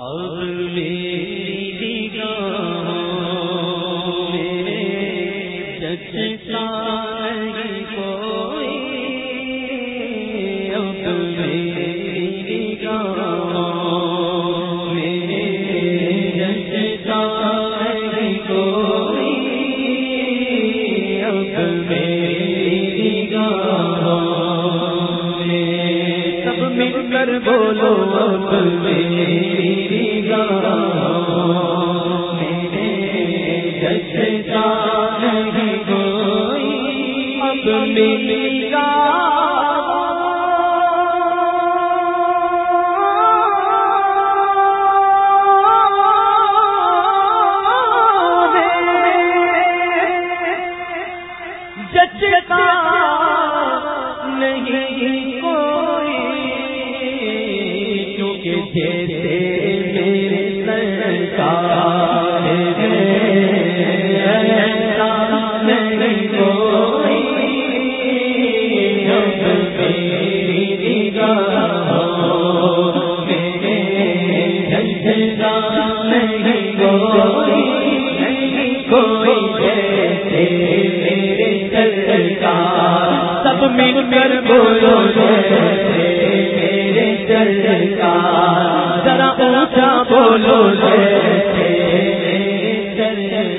اگلی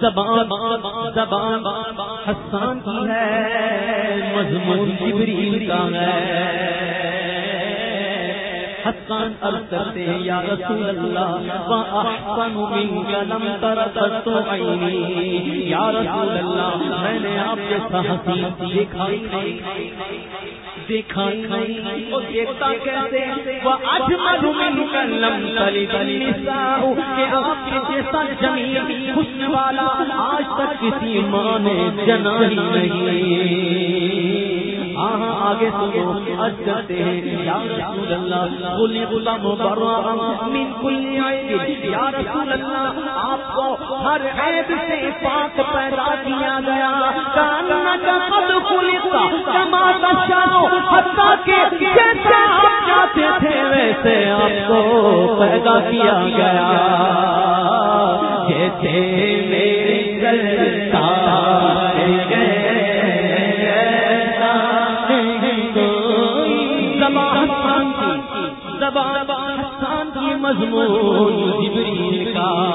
زبان زبان حسان کی ہے مضمون جبریل کا ہے۔ حسان عرض کرتے ہیں یا رسول اللہ وَأَحْسَنُ مِنْكَ لَمْ تَرَدَتُ عَيْنِي۔ یا رسول اللہ، میں نے آپ جیسا حسین دیکھا دیکھا وہ دیکھتا کیسے؟ وہ اجمل کہ آپ کے جیسا جمیل، حسن والا آج تک کسی ماں نے جنا ہی نہیں۔ ہاں آگے سنو اج کرتے ہیں یا رسول اللہ بولی غلام برا من کل عیب یا رسول اللہ، آپ کو ہر عیب سے پاک پیدا کیا گیا۔ کانا کا قد خلقا کما تشاؤ حتی کہ جیسا آپ چاہتے تھے، ویسے آپ کو پیدا کیا گیا۔ جیسے میرے سرکار گئے زبان کی مضمون جبریل کا۔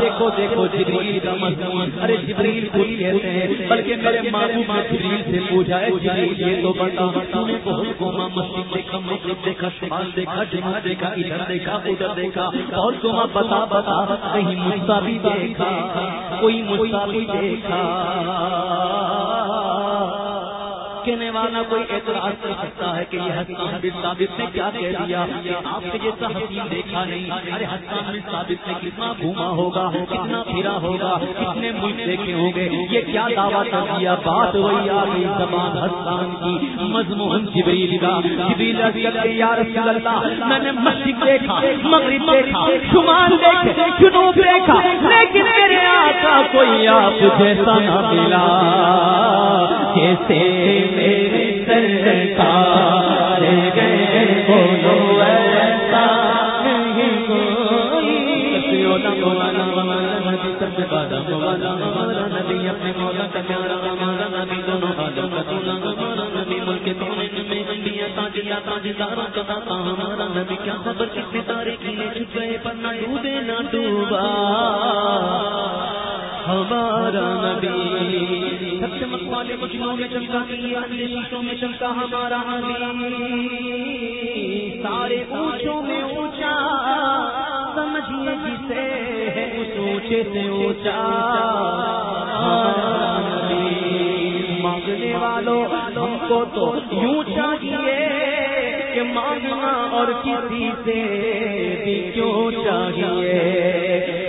دیکھو دیکھو جبریل کا مضمون۔ ارے جبریل کو کہتے ہیں، بلکہ میرے معلوم جبریل سے پوچھا ہے جبریل، یہ تو بتا تو نے بہت گھوما مسجد دیکھا مسجد دیکھا، شمال دیکھا جمع دیکھا، ادھر دیکھا ادھر دیکھا۔ اور گھوما بتا بتا، کہیں مسا دیکھا، کوئی مسا دیکھا۔ کہنے والا کوئی اعتراض کر سکتا ہے کہ یہ حسان بن ثابت نے کیا کہہ دیا؟ آپ نے جیسا حسین دیکھا نہیں۔ ارے حسان بن ثابت نے کتنا گھوما ہوگا، کتنا پھرا ہوگا، کتنے ملک دیکھے ہوں گے؟ یہ کیا دعویٰ کر دیا؟ بات وہی آ گئی زبان حسان کی۔ مضمون جبریل کا۔ جبریل یا رسول اللہ، میں نے مشرق دیکھا، مغرب دیکھا، شمال دیکھے جنوب دیکھا، لیکن میرے آقا کوئی آپ جیسا نہ ملا۔ جیسے میرے سرکار گئے، بولو ایسا نہیں نبی ہمارا نبی اپنے مولا کا پیارا ہمارا نبی دونوں حالوں کا ہمارا نبی ملک میں انبیاء تاجیا تاجداروں کا داتا ہمارا نبی کیا خبر کتنے تاریخی نے چھپ گئے پر نہ ڈوبے نہ ڈوبا ہمارا نبی سب سے مجنوں میں چمکا کیا شیشوں میں چمکا ہمارا نبی سارے اونچوں میں اونچا، سمجھیے جسے اس اونچے سے اونچا۔ مانگنے والوں، ہم کو تو یوں چاہیے کہ مانگنا اور کسی سے بھی کیوں چاہیے؟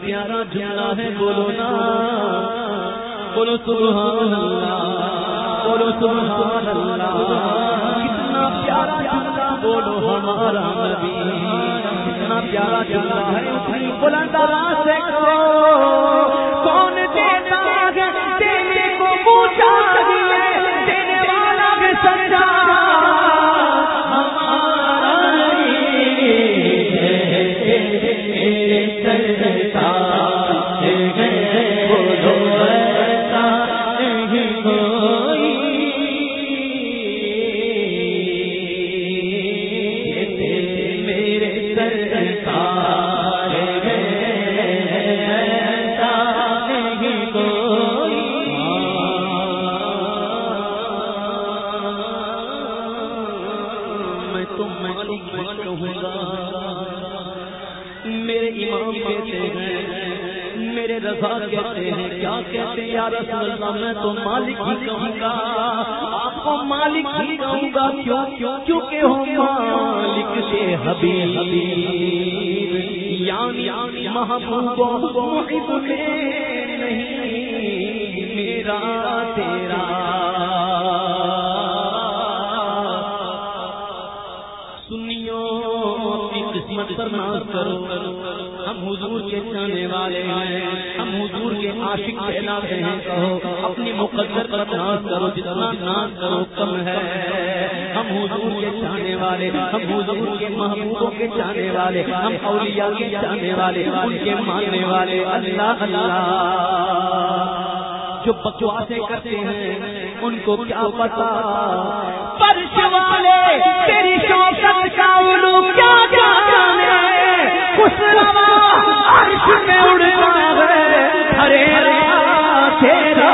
پیارا جلا ہے بولو نا بولو سبحان اللہ بولو سبحان اللہ کتنا پیارا جلا بولو ہمارا نبی کتنا پیارا جلا ہے بلند سے کون کہوں گا۔ میرے امام کہتے ہیں؟ میرے رضا کہتے ہیں؟ کیا کہتے ہیں؟ یا رسول اللہ میں تو مالک ہی کہوں گا۔ آپ کو مالک ہی کہوں گا۔ کیوں؟ کیوں کیونکہ ہو مالک سے حبیب یعنی محبوب محب نہیں میرا تیرا کرو ہم حضور کے چاہنے والے ہیں۔ ہم حضور کے عاشق کہلاتے ہیں۔ کہو، اپنی مقدر پر ناز کرو، جتنا ناز کرو، کم ہے۔ ہم حضور کے چاہنے والے، ہم حضور کے محبوبوں کے چاہنے والے، ہم اولیاء کے چاہنے والے، ان کے ماننے والے۔ اللہ اللہ۔ جو بکواسے کرتے ہیں، ان کو کیا پتا؟ پرش والے تیری شوقت کا علو کیا جانے خوش روا عرش میں اڑنا ہے ہرے تیرا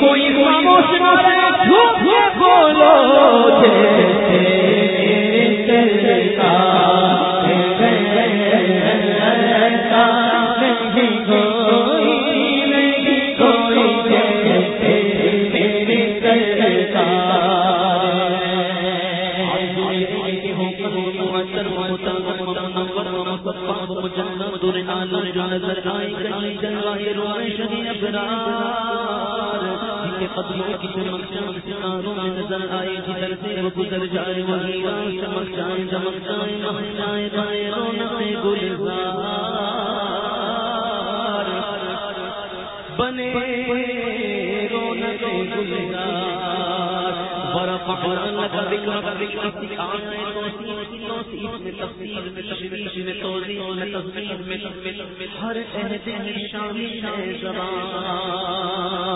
کوئی خاموش نہ رہے جھوٹ بولو قدموں کی چمک چمک ستاروں میں نظر آئے، جدھر سے وہ گزر جائے، وہی راہ چمک جائے چمک جائے مہ جائے دائے رونق گلزار۔ بنے رونق گلزار۔ ہر عہد میں شامل ہے زبان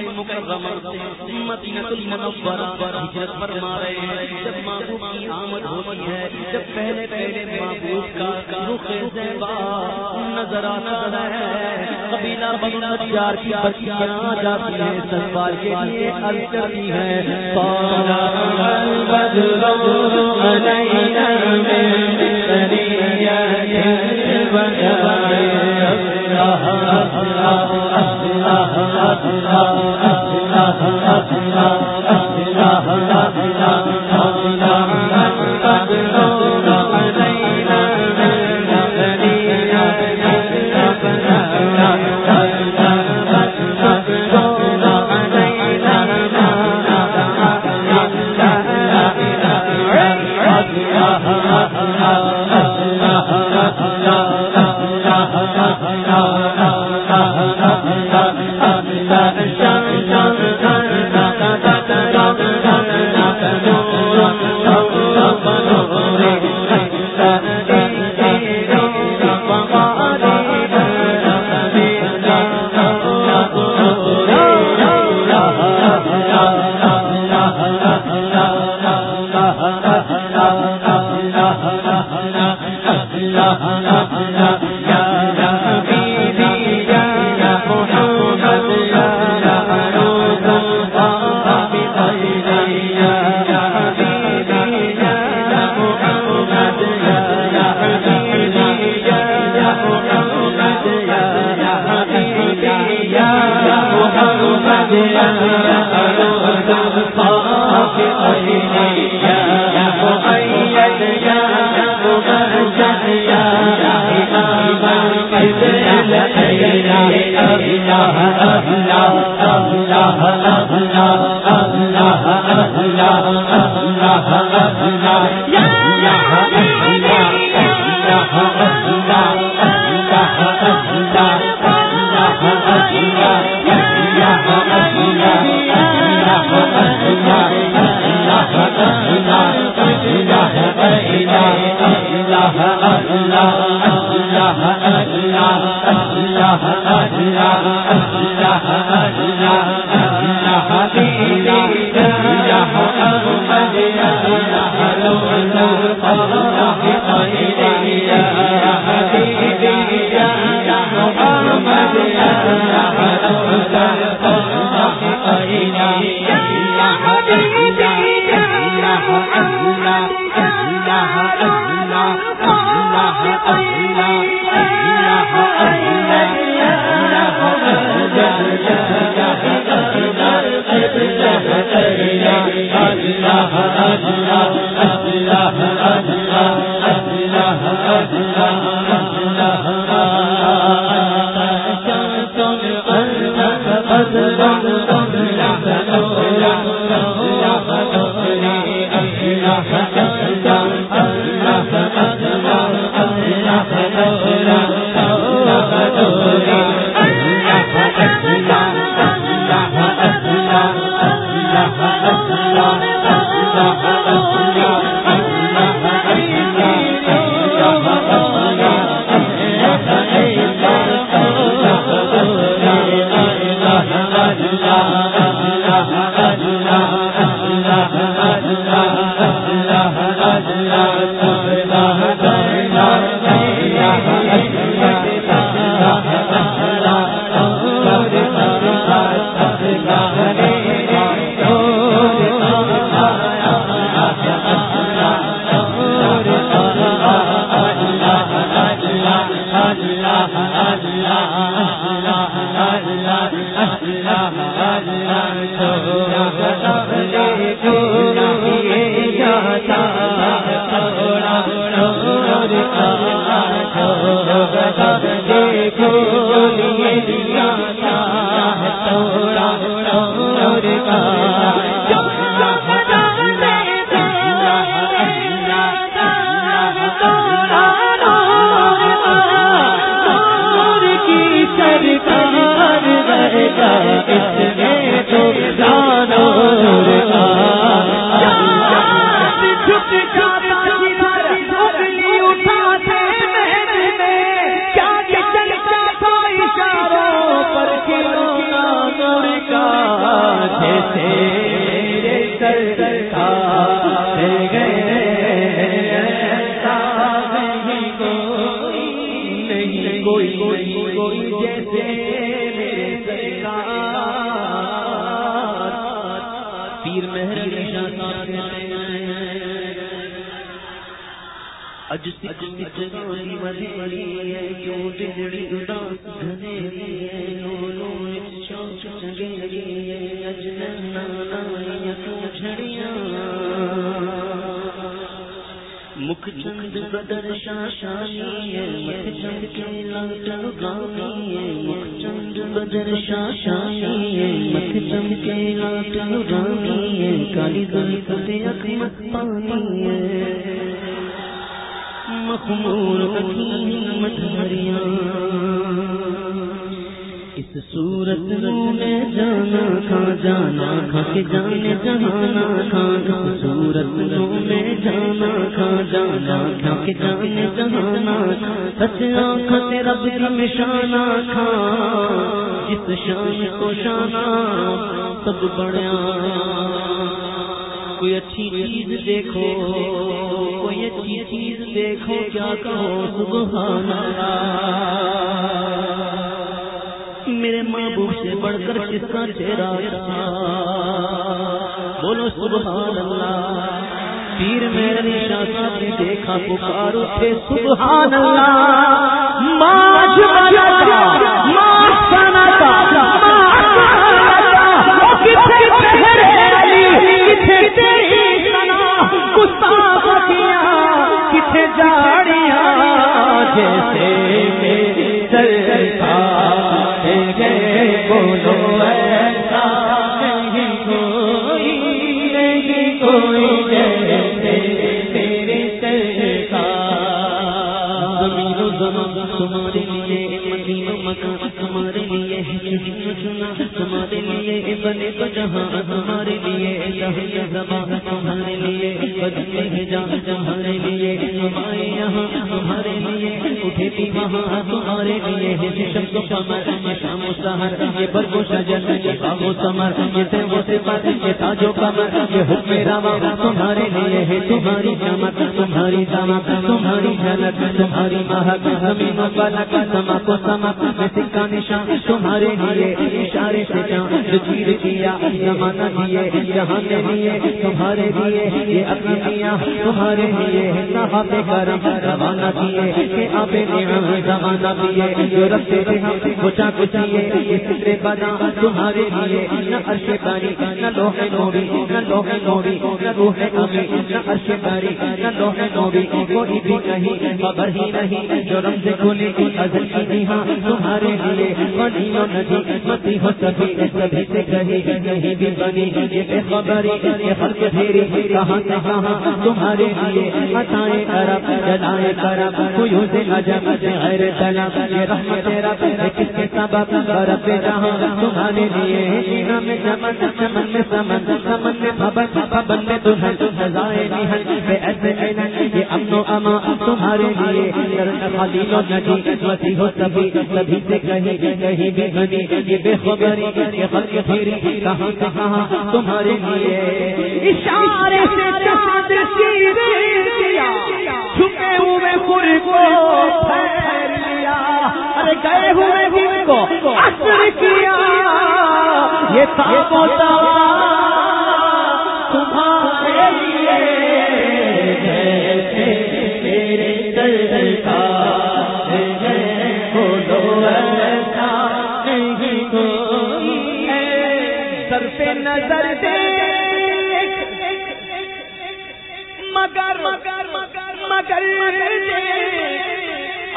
مکہ مکرمہ مدینہ المنورہ ہجرت فرما رہے ہیں۔ جب محبوب کی آمد ہوتی ہے، جب پہلے پہلے محبوب کا رخ زیبا نظر آتا ہے، قبیلہ بنو نجار کی بچیاں آ جاتی ہیں سلوار کے لیے عرض کرتی ہیں۔ طال البدر علينا من سرية ہلا ہلا ہلا اللہ اللہ بدر شاشانی چند کے لنٹن گانی چند بدر شاشانی مت چند کے لنٹن گانی کالی گلی پتے اکمت پانی سورت میں جانا کھا جانا کھا کے جانے جہانا کھانا سورت میں جانا کھا جانا کھا کے جانے جہانا سچنا کھانے رب کی شانا کھا جس شان کو شانا سب بڑا کوئی اچھی چیز دیکھو، کوئی اچھی چیز دیکھو، کیا کہو، سبحان اللہ۔ میرے محبوب سے بڑھ کر کس کا چہرہ اچھا؟ بولو سبحان اللہ۔ پیر میرے نشا ساتھی دیکھا، پکار اٹھے، سبحان اللہ۔ جاڑیاں۔ جیسے میری سرکار گئے بولو ایسا تمہارے لیے مدینہ لیے سنا تمہارے لیے بنے تو جہاں، تمہارے لیے زبان اٹھے تھی وہاں ہاں، ہاں، تمہارے لیے شم کو کمر شام و سہر یہ برگو شجر، یہ و سمر یہ سے وہ سے پر یہ تاجو کمر یہ حکم روا۔ تمہارے لیے ہے تمہاری چمک تمہاری دمک تمہاری جھلک تمہاری مہک زمین و فلک سما کو سمک میں سکا نشان تمہارے لیے اشارے سے جو چیر کیا، زمانہ دیے جہاں نے لیے تمہارے لیے یہ اپنیاں تمہارے لیے صحاب کرم روانہ دیے، کہ آپ نعم زمانہ دیے، جو رکھتے تھے ہم کچا کچیے، یہ فکر بنا تمہارے لیے، نہ عرش باری، نہ لوح نوری، نہ لوح نوری، نہ روح امی، نہ عرش باری، نہ لوح نوری، کوئی بھی کہیں خبر ہی نہیں، جو رمز کھلی ازل کی نیہاں تمہارے لیے بولے بنی و ندی متی ہو سبھی سبھی سے کہیں کہیں بھی بنی یہ بے خبری یہ خلق دھیری کہاں کہاں تمہارے لیے عطائیں کرب جلائیں کرب کوئی سے عجب غیر طلب یہ رحمت رب ہے کس کے سبب؟ رب جہاں تمہارے لیے سینہ میں چمن چمن میں سمن سمن میں بھبن بھبن میں دلہن، سزائے نہن، بے ایسے ملن یہ امن و اما تمہارے لیے خلیل و نجی مسیح و سبھی سبھی سے کہیں کہیں بھی بنی یہ بے خبری یہ خلق پھیری کہاں کہاں تمہارے لیے اشارے سے چاند کی کیا چھپے ہوئے پور کو پھیر لیا۔ ارے گئے ہوئے دن کو اثر کیا۔ یہ تابوتا تمہارے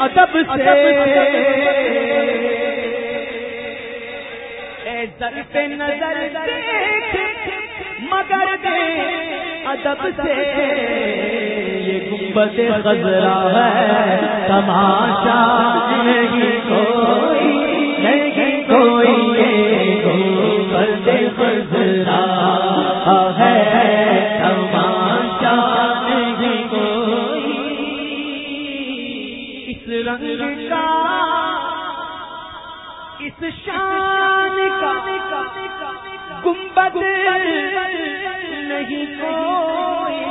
ادب سے پہ نظر دیکھ مگر دے ادب سے یہ گنبد خزرا ہے تماشا نہیں کوئی رنگ کا اس شان کا گنبد نہیں کوئی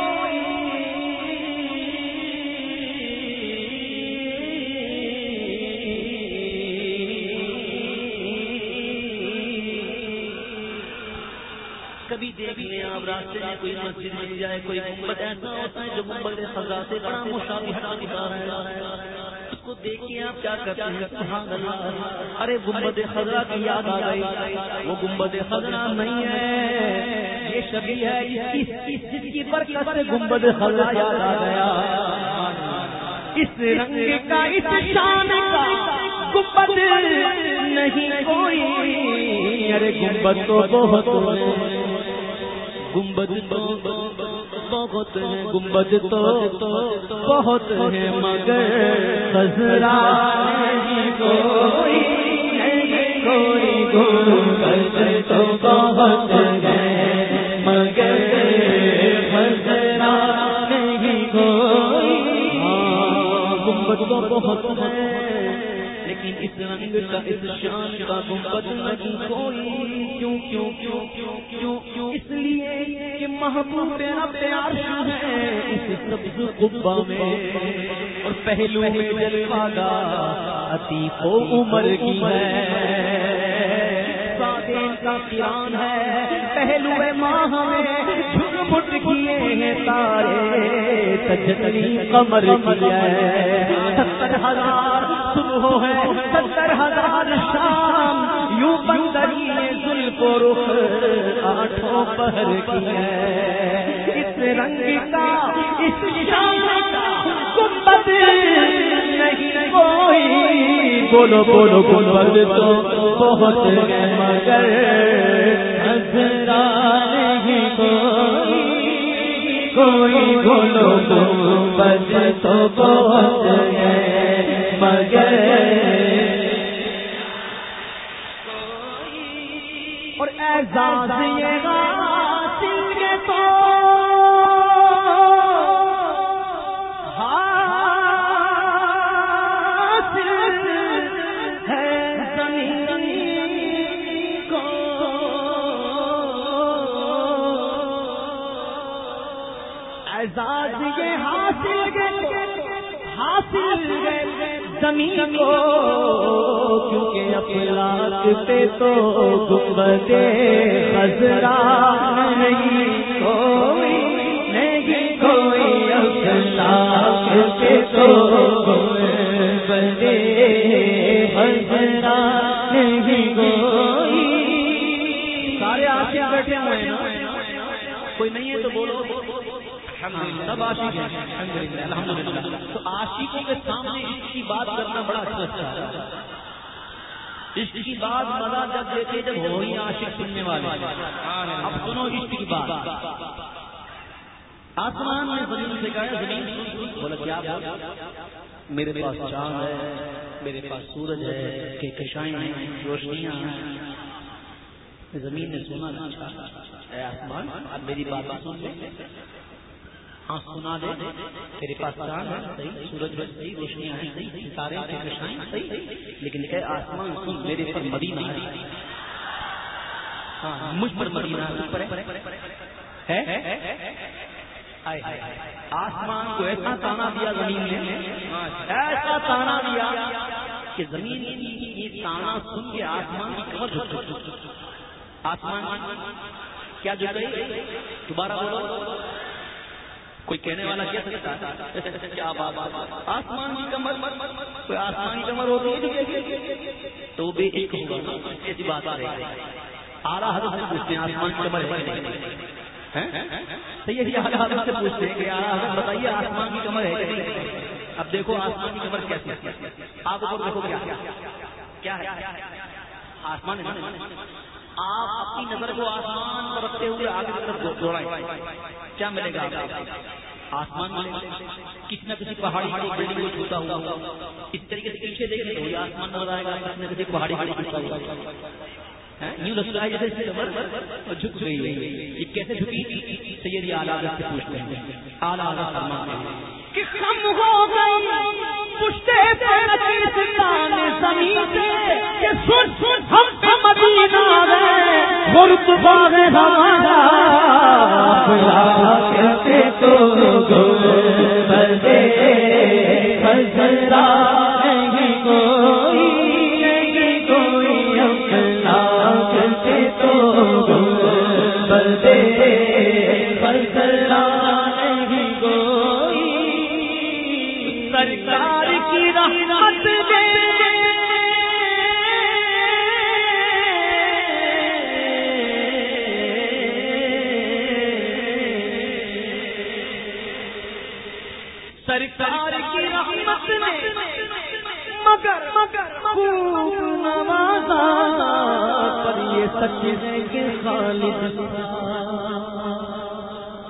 کبھی دیکھ لیں آپ راستے میں کوئی مسجد مل جائے کوئی گنبد ایسا ہوتا ہے جو گنبد خزا سے بڑا مشابہ دکھا رہا ہے۔ کو دیکھ کے آپ کیا کرتے ہیں؟ سبحان اللہ۔ ارے گنبد خزرا کی یاد آ گئی۔ وہ گنبد خزرا نہیں ہے۔ یہ شبی ہے۔ اس کی برکت سے گنبد خزرا یاد آ گیا۔ اس رنگ کا اس شان کا گنبد نہیں کوئی۔ ارے گنبد تو بہت ہے۔ گنبد تو بہت ہے گنبد تو، بہت ہے مگر خزرا کوئی کوئی گنبد تو بہت ہے مگر خزرا نہیں، کوئی گنبد تو بہت ہے، لیکن اس رنگ کا، اس شان کا گنبد نہیں، کوئی۔ کیوں کیوں کیوں کیوں کیوں؟ اس لیے محبوب رب عرش ہے، اس سبز قبا میں۔ اور پہلو میں جلوہ گا عتیق و عمر کی ہے۔ سادین کا کران ہے، پہلو ماہ میں جھٹ کیے ہیں تارے۔ تجلی قمر کی ہے۔ ستر ہزار صبح ہے، ستر ہزار شام یوں بندری زلف و رخ آٹھوں پہر کی ہے اس رنگ کا اس شان کا گنبد نہیں کوئی بولو بولو گنبد تو بہت ہے مگر نہیں کوئی کوئی بولو گنبد تو بہت ہے مگر اور اے یہ زمین کو، کیونکہ افلاق پہ تو گنبدے خزرا نہیں، کوئی نہیں، کوئی افلاق پہ تو گنبدے خزرا نہیں، کوئی سارے آپ بیٹھے ہوئے ہیں کوئی نہیں ہے تو بولو۔ سب عاشق ہیں. الحمد للہ تو عاشقوں کے سامنے اس کی بات کرنا بڑا اچھا اچھا ہے. اس کی بات مزہ جب دیکھے جب ہو ہی عاشق سننے والے اب سنو اس کی بات. آسمان نے زمین سے کہا زمین بولا، کیا میرے پاس چاند ہے، میرے پاس سورج ہے، کہ کشائیں ہیں، روشنیاں ہیں. زمین نے سنا اے آسمان اب میری بات سن لے ہاں سنا دے، تیرے پاس چاند ہے، صحیح، سورج ہے، صحیح، روشنیاں ہیں، صحیح، ستارے ہیں کشائیں صحیح، لیکن اے آسمان سن میرے پر مدینہ ہے۔ ہاں مجھ پر مدینہ ہے آسمان کو ایسا تانا دیا زمین نے، ایسا تانا دیا کہ زمین کی یہ تانا سن کے آسمان کی کمر جھک آسمان، کیا جو گئی دوبارہ بولو۔ کوئی کہنے والا کیا سکتا ہے؟ کیا بات آسمان کی کمر کوئی آسمان کی کمر ہوتی ہے جی؟ تو بھی ایک ہوگا، ایسی بات آ رہی ہے۔ آلہ حضرت سے پوچھتے ہیں، آسمان کی کمر ہے صحیح ہے اعلیٰ حضرت سے پوچھتے ہیں کہ حضرت بتائیے، آسمان کی کمر ہے کہ نہیں؟ اب دیکھو، آسمان کی کمر کیسی ہے؟ آپ دیکھو کیا کیا ہے؟ آسمان آپ اپنی نظر کو آسمان پر رکھتے ہوئے آگے کی طرف دوڑائیں۔ کیا ملے گا آسمان کسی نہ کسی پہاڑی بلڈنگ کو چھوتا ہوا۔ اس طریقے سے پیچھے دیکھ لیں آسمان نظر آئے گا۔ کسی نہ کسی پہاڑی چھوتا ہوا۔ یوں لگتا ہے جیسے جھک گئی یہ کیسے جھکی؟ سید اعلیٰ سے پوچھتے ہیں۔ اعلیٰ فرمان کہ ہم ہو گئی پشتے زمین سے کہ سن سن، ہم کا مدینہ ہے غرب باغ ہمارا کہتے تو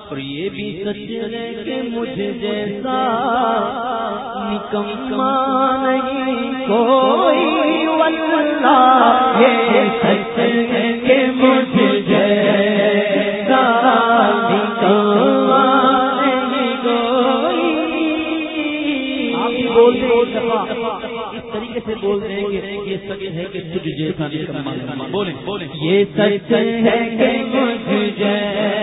اور یہ بھی سچ ہے کہ مجھے جیسا نکما نہیں کوئی واللہ یہ سچ ہے کہ مجھے جیسا نکما نہیں کوئی آپ بول دیں طریقے سے بول دیں کہ یہ سچ ہے کہ تجھ جیسا بولیں بولیں۔ یہ سچ ہے کہ مجھ جیسا